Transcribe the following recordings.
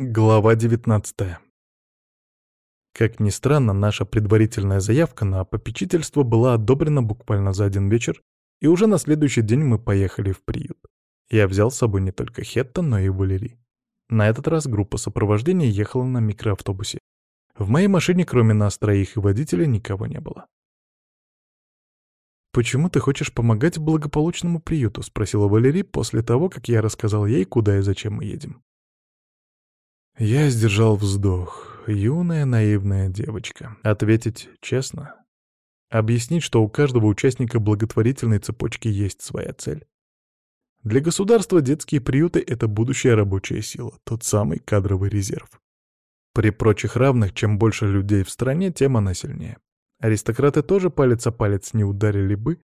Глава 19 Как ни странно, наша предварительная заявка на попечительство была одобрена буквально за один вечер, и уже на следующий день мы поехали в приют. Я взял с собой не только Хетта, но и Валерий. На этот раз группа сопровождения ехала на микроавтобусе. В моей машине, кроме нас троих и водителя, никого не было. «Почему ты хочешь помогать благополучному приюту?» — спросила Валерий после того, как я рассказал ей, куда и зачем мы едем. Я сдержал вздох. Юная наивная девочка. Ответить честно? Объяснить, что у каждого участника благотворительной цепочки есть своя цель. Для государства детские приюты — это будущая рабочая сила, тот самый кадровый резерв. При прочих равных, чем больше людей в стране, тем она сильнее. Аристократы тоже палец о палец не ударили бы,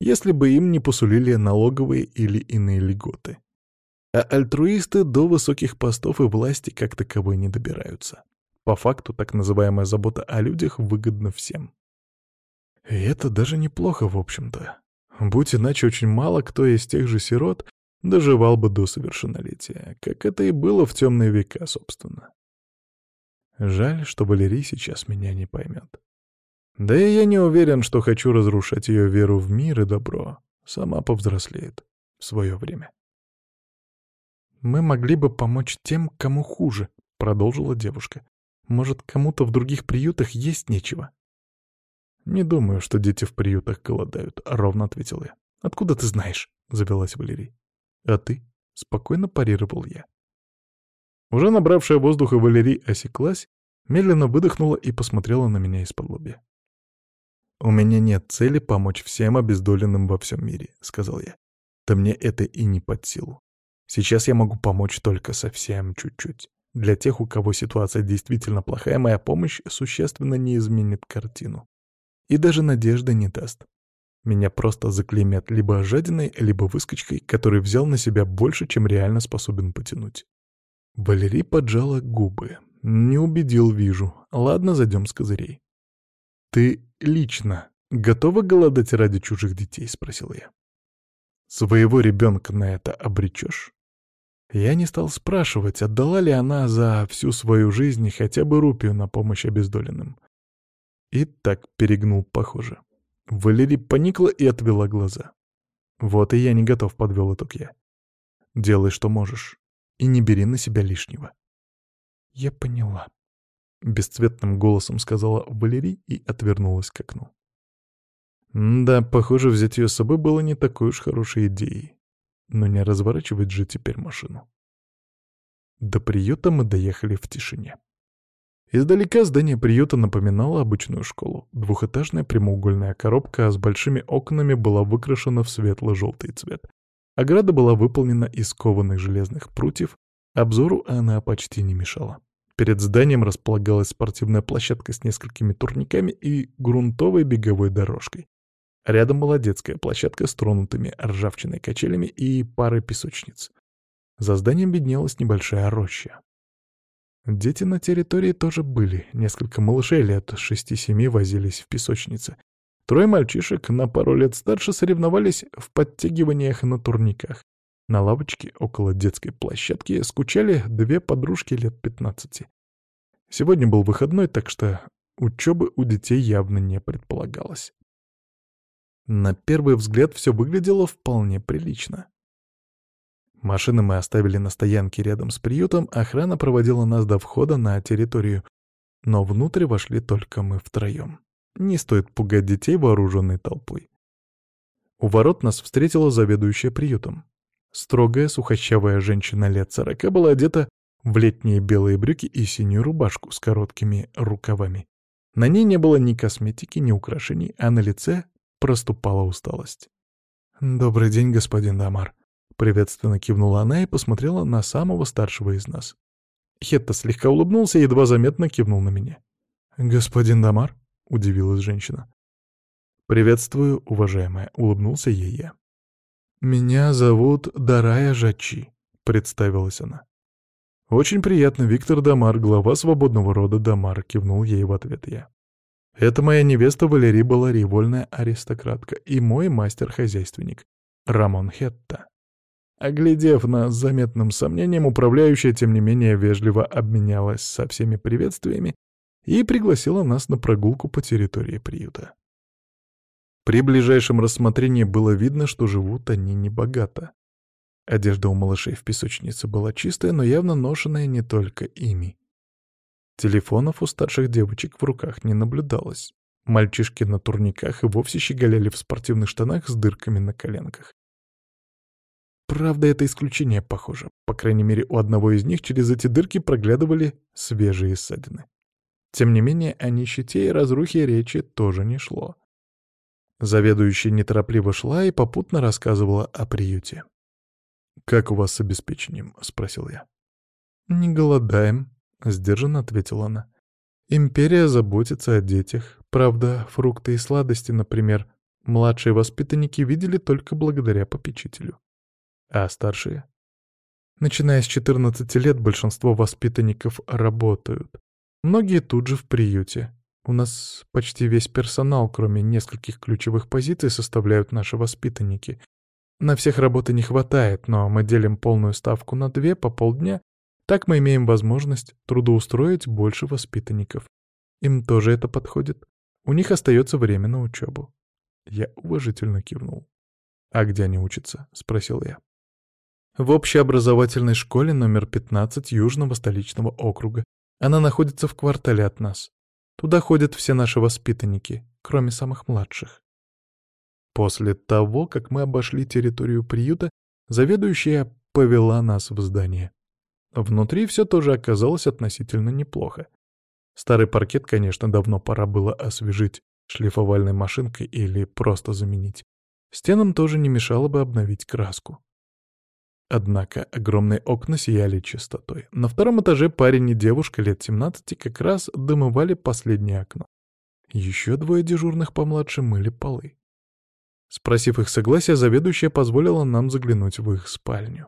если бы им не посулили налоговые или иные льготы. А альтруисты до высоких постов и власти как таковой не добираются. По факту, так называемая забота о людях выгодна всем. И это даже неплохо, в общем-то. Будь иначе, очень мало кто из тех же сирот доживал бы до совершеннолетия, как это и было в темные века, собственно. Жаль, что Валерий сейчас меня не поймет. Да и я не уверен, что хочу разрушать ее веру в мир и добро. Сама повзрослеет в свое время. «Мы могли бы помочь тем, кому хуже», — продолжила девушка. «Может, кому-то в других приютах есть нечего?» «Не думаю, что дети в приютах голодают», — ровно ответил я. «Откуда ты знаешь?» — завелась Валерий. «А ты?» — спокойно парировал я. Уже набравшая воздуха Валерий осеклась, медленно выдохнула и посмотрела на меня из-под лобья. «У меня нет цели помочь всем обездоленным во всем мире», — сказал я. «Да мне это и не под силу. Сейчас я могу помочь только совсем чуть-чуть. Для тех, у кого ситуация действительно плохая, моя помощь существенно не изменит картину. И даже надежды не даст. Меня просто заклеймят либо жадиной, либо выскочкой, который взял на себя больше, чем реально способен потянуть. Валерий поджала губы. Не убедил, вижу. Ладно, зайдем с козырей. «Ты лично готова голодать ради чужих детей?» — спросил я. «Своего ребенка на это обречешь?» Я не стал спрашивать, отдала ли она за всю свою жизнь хотя бы рупию на помощь обездоленным. И так перегнул, похоже. Валерий поникла и отвела глаза. Вот и я не готов, подвел итог я. Делай, что можешь, и не бери на себя лишнего. Я поняла. Бесцветным голосом сказала Валерий и отвернулась к окну. Да, похоже, взять ее с собой было не такой уж хорошей идеей. Но не разворачивать же теперь машину. До приюта мы доехали в тишине. Издалека здание приюта напоминало обычную школу. Двухэтажная прямоугольная коробка с большими окнами была выкрашена в светло-желтый цвет. Ограда была выполнена из кованых железных прутьев, обзору она почти не мешала. Перед зданием располагалась спортивная площадка с несколькими турниками и грунтовой беговой дорожкой. Рядом была детская площадка с тронутыми ржавчиной качелями и парой песочниц. За зданием виднелась небольшая роща. Дети на территории тоже были. Несколько малышей лет шести-семи возились в песочнице. Трое мальчишек на пару лет старше соревновались в подтягиваниях на турниках. На лавочке около детской площадки скучали две подружки лет пятнадцати. Сегодня был выходной, так что учебы у детей явно не предполагалось. На первый взгляд все выглядело вполне прилично. Машины мы оставили на стоянке рядом с приютом, охрана проводила нас до входа на территорию, но внутрь вошли только мы втроем. Не стоит пугать детей вооруженной толпой. У ворот нас встретила заведующая приютом. Строгая, сухощавая женщина лет сорока была одета в летние белые брюки и синюю рубашку с короткими рукавами. На ней не было ни косметики, ни украшений, а на лице проступала усталость. «Добрый день, господин Дамар», — приветственно кивнула она и посмотрела на самого старшего из нас. Хетта слегка улыбнулся и едва заметно кивнул на меня. «Господин Дамар?» — удивилась женщина. «Приветствую, уважаемая», — улыбнулся ей я. «Меня зовут Дарая Жачи», — представилась она. «Очень приятно, Виктор Дамар, глава свободного рода Дамар», — кивнул ей в ответ я. Это моя невеста Валерий Балари, вольная аристократка, и мой мастер-хозяйственник, Рамон Хетта. Оглядев нас с заметным сомнением, управляющая, тем не менее, вежливо обменялась со всеми приветствиями и пригласила нас на прогулку по территории приюта. При ближайшем рассмотрении было видно, что живут они небогато. Одежда у малышей в песочнице была чистая, но явно ношенная не только ими. Телефонов у старших девочек в руках не наблюдалось. Мальчишки на турниках и вовсе щеголяли в спортивных штанах с дырками на коленках. Правда, это исключение похоже. По крайней мере, у одного из них через эти дырки проглядывали свежие ссадины. Тем не менее, о нищете и разрухе речи тоже не шло. Заведующая неторопливо шла и попутно рассказывала о приюте. «Как у вас с обеспечением?» — спросил я. «Не голодаем», — сдержанно ответила она. «Империя заботится о детях. Правда, фрукты и сладости, например, младшие воспитанники видели только благодаря попечителю. А старшие? Начиная с 14 лет большинство воспитанников работают. Многие тут же в приюте. У нас почти весь персонал, кроме нескольких ключевых позиций, составляют наши воспитанники. На всех работы не хватает, но мы делим полную ставку на две по полдня так мы имеем возможность трудоустроить больше воспитанников. Им тоже это подходит. У них остается время на учебу. Я уважительно кивнул. «А где они учатся?» — спросил я. «В общеобразовательной школе номер 15 Южного столичного округа. Она находится в квартале от нас. Туда ходят все наши воспитанники, кроме самых младших». После того, как мы обошли территорию приюта, заведующая повела нас в здание. Внутри все тоже оказалось относительно неплохо. Старый паркет, конечно, давно пора было освежить шлифовальной машинкой или просто заменить. Стенам тоже не мешало бы обновить краску. Однако огромные окна сияли чистотой. На втором этаже парень и девушка лет 17 как раз дымывали последнее окно. Еще двое дежурных помладше мыли полы. Спросив их согласия, заведующая позволила нам заглянуть в их спальню.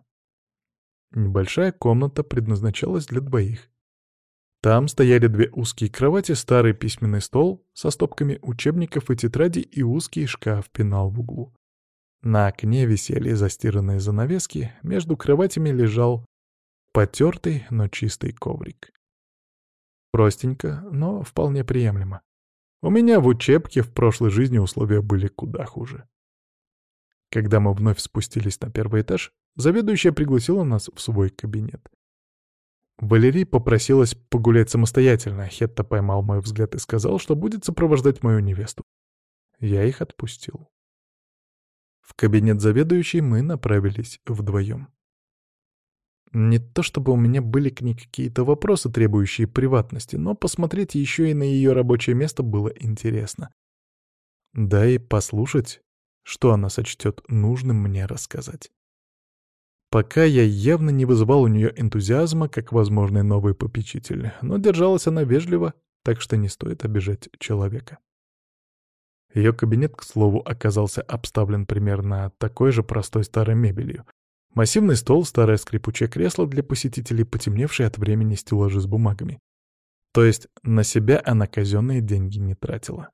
Небольшая комната предназначалась для двоих. Там стояли две узкие кровати, старый письменный стол со стопками учебников и тетрадей и узкий шкаф-пенал в углу. На окне висели застиранные занавески, между кроватями лежал потертый, но чистый коврик. Простенько, но вполне приемлемо. У меня в учебке в прошлой жизни условия были куда хуже. Когда мы вновь спустились на первый этаж, Заведующая пригласила нас в свой кабинет. Валерий попросилась погулять самостоятельно. Хетта поймал мой взгляд и сказал, что будет сопровождать мою невесту. Я их отпустил. В кабинет заведующей мы направились вдвоем. Не то чтобы у меня были к ней какие-то вопросы, требующие приватности, но посмотреть еще и на ее рабочее место было интересно. Да и послушать, что она сочтет нужным мне рассказать. Пока я явно не вызывал у нее энтузиазма, как возможный новый попечитель, но держалась она вежливо, так что не стоит обижать человека. Ее кабинет, к слову, оказался обставлен примерно такой же простой старой мебелью. Массивный стол, старое скрипучее кресло для посетителей, потемневшие от времени стеллажи с бумагами. То есть на себя она казенные деньги не тратила.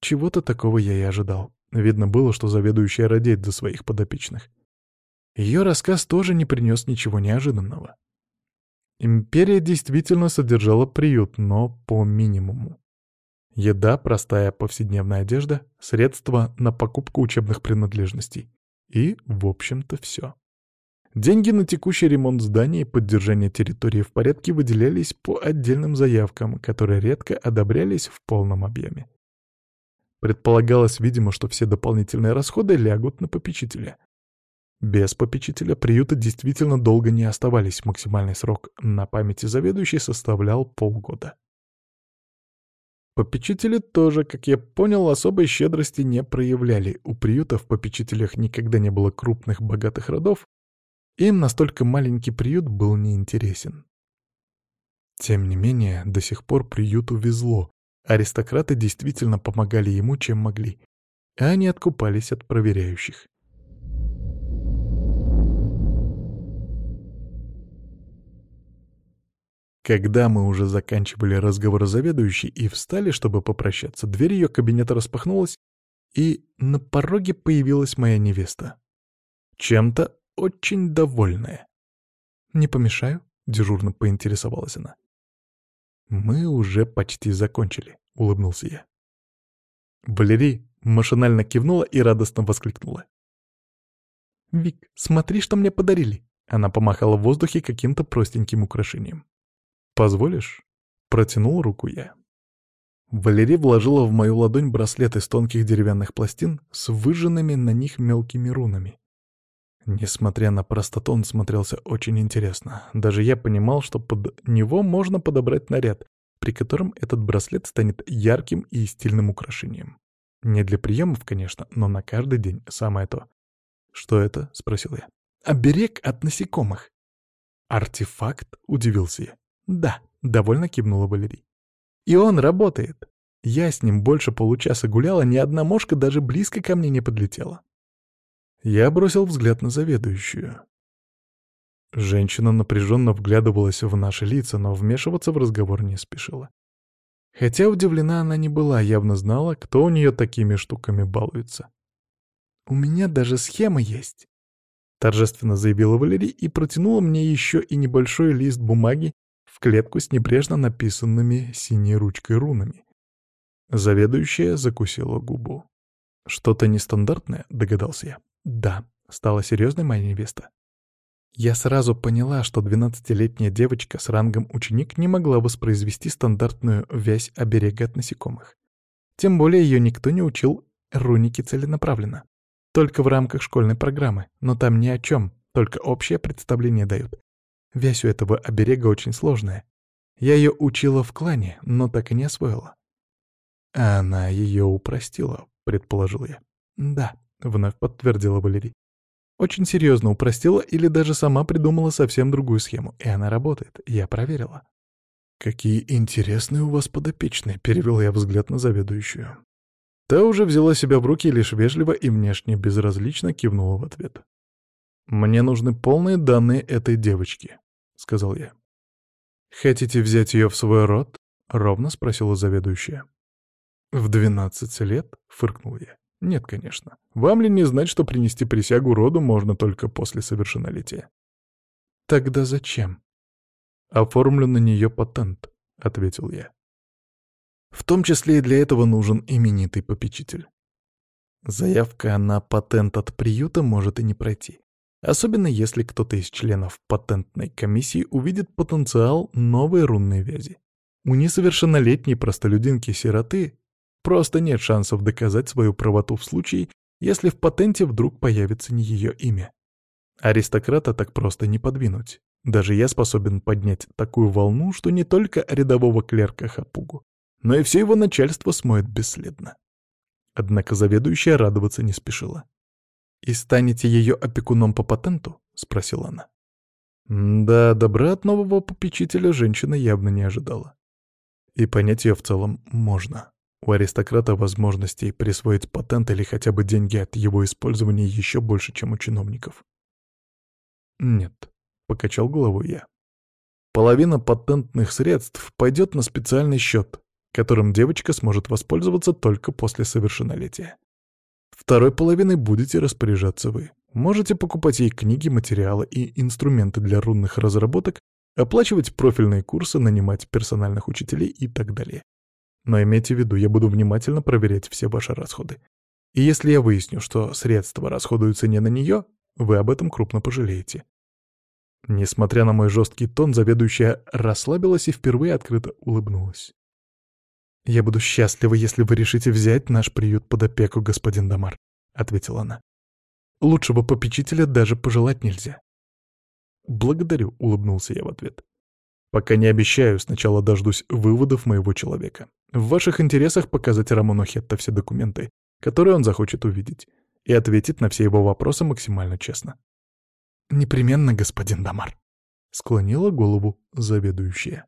Чего-то такого я и ожидал. Видно было, что заведующая радеет за своих подопечных. Ее рассказ тоже не принес ничего неожиданного. Империя действительно содержала приют, но по минимуму. Еда, простая повседневная одежда, средства на покупку учебных принадлежностей. И, в общем-то, все. Деньги на текущий ремонт здания и поддержание территории в порядке выделялись по отдельным заявкам, которые редко одобрялись в полном объеме. Предполагалось, видимо, что все дополнительные расходы лягут на попечителя. Без попечителя приюта действительно долго не оставались, максимальный срок на памяти заведующей составлял полгода. Попечители тоже, как я понял, особой щедрости не проявляли. У приюта в попечителях никогда не было крупных богатых родов, им настолько маленький приют был неинтересен. Тем не менее, до сих пор приюту везло. Аристократы действительно помогали ему, чем могли, а они откупались от проверяющих. Когда мы уже заканчивали разговор заведующей и встали, чтобы попрощаться, дверь ее кабинета распахнулась, и на пороге появилась моя невеста. Чем-то очень довольная. «Не помешаю?» — дежурно поинтересовалась она. «Мы уже почти закончили», — улыбнулся я. Валерий машинально кивнула и радостно воскликнула. «Вик, смотри, что мне подарили!» Она помахала в воздухе каким-то простеньким украшением. «Позволишь?» — протянул руку я. Валерий вложила в мою ладонь браслет из тонких деревянных пластин с выжженными на них мелкими рунами. Несмотря на простоту, он смотрелся очень интересно. Даже я понимал, что под него можно подобрать наряд, при котором этот браслет станет ярким и стильным украшением. Не для приемов, конечно, но на каждый день самое то. «Что это?» — спросил я. «Оберег от насекомых». «Артефакт?» — удивился я. «Да», — довольно кивнула Валерий. «И он работает. Я с ним больше получаса гуляла, ни одна мошка даже близко ко мне не подлетела». Я бросил взгляд на заведующую. Женщина напряженно вглядывалась в наши лица, но вмешиваться в разговор не спешила. Хотя удивлена она не была, явно знала, кто у нее такими штуками балуется. «У меня даже схема есть», — торжественно заявила Валерий и протянула мне еще и небольшой лист бумаги в клетку с небрежно написанными синей ручкой рунами. Заведующая закусила губу. «Что-то нестандартное?» — догадался я. «Да», — стала серьезной моя невеста. Я сразу поняла, что двенадцатилетняя девочка с рангом ученик не могла воспроизвести стандартную вязь оберега от насекомых. Тем более ее никто не учил руники целенаправленно. Только в рамках школьной программы, но там ни о чем, только общее представление дают. Вязь у этого оберега очень сложная. Я ее учила в клане, но так и не освоила. Она ее упростила, предположил я. Да, вновь подтвердила Валерий. Очень серьезно упростила или даже сама придумала совсем другую схему, и она работает, я проверила. «Какие интересные у вас подопечные», — перевел я взгляд на заведующую. Та уже взяла себя в руки лишь вежливо и внешне безразлично кивнула в ответ. «Мне нужны полные данные этой девочки», — сказал я. «Хотите взять ее в свой род?» — ровно спросила заведующая. «В двенадцать лет?» — фыркнул я. «Нет, конечно. Вам ли не знать, что принести присягу роду можно только после совершеннолетия?» «Тогда зачем?» «Оформлю на нее патент», — ответил я. В том числе и для этого нужен именитый попечитель. Заявка на патент от приюта может и не пройти. Особенно если кто-то из членов патентной комиссии увидит потенциал новой рунной вязи. У несовершеннолетней простолюдинки-сироты просто нет шансов доказать свою правоту в случае, если в патенте вдруг появится не ее имя. Аристократа так просто не подвинуть. Даже я способен поднять такую волну, что не только рядового клерка Хапугу, но и все его начальство смоет бесследно. Однако заведующая радоваться не спешила. «И станете ее опекуном по патенту?» — спросила она. Да, добра от нового попечителя женщина явно не ожидала. И понять ее в целом можно. У аристократа возможностей присвоить патент или хотя бы деньги от его использования еще больше, чем у чиновников. «Нет», — покачал головой я. «Половина патентных средств пойдет на специальный счет, которым девочка сможет воспользоваться только после совершеннолетия. Второй половиной будете распоряжаться вы. Можете покупать ей книги, материалы и инструменты для рунных разработок, оплачивать профильные курсы, нанимать персональных учителей и так далее. Но имейте в виду, я буду внимательно проверять все ваши расходы. И если я выясню, что средства расходуются не на нее, вы об этом крупно пожалеете. Несмотря на мой жесткий тон, заведующая расслабилась и впервые открыто улыбнулась. «Я буду счастлива, если вы решите взять наш приют под опеку, господин Дамар», — ответила она. «Лучшего попечителя даже пожелать нельзя». «Благодарю», — улыбнулся я в ответ. «Пока не обещаю, сначала дождусь выводов моего человека. В ваших интересах показать Рамону Хетта все документы, которые он захочет увидеть, и ответить на все его вопросы максимально честно». «Непременно, господин Дамар», — склонила голову заведующая.